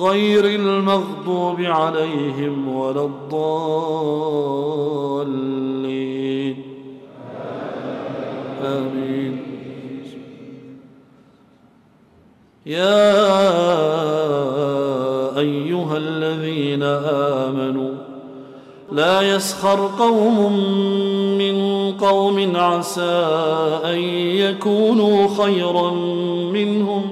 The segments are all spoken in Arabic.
غير المغضوب عليهم ولا الضالين. آمين. يا أيها الذين آمنوا لا يسخر قوم من قوم عسى أن يكونوا خيرا منهم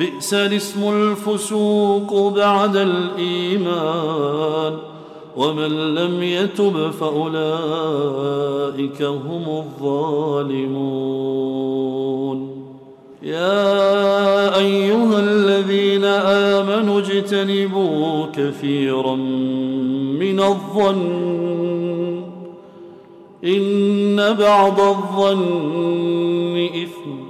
بئس الاسم الفسوق بعد الإيمان ومن لم يتب فأولئك هم الظالمون. يا أيها الذين آمنوا اجتنبوا كثيرا من الظن. إن بعض الظن إثم.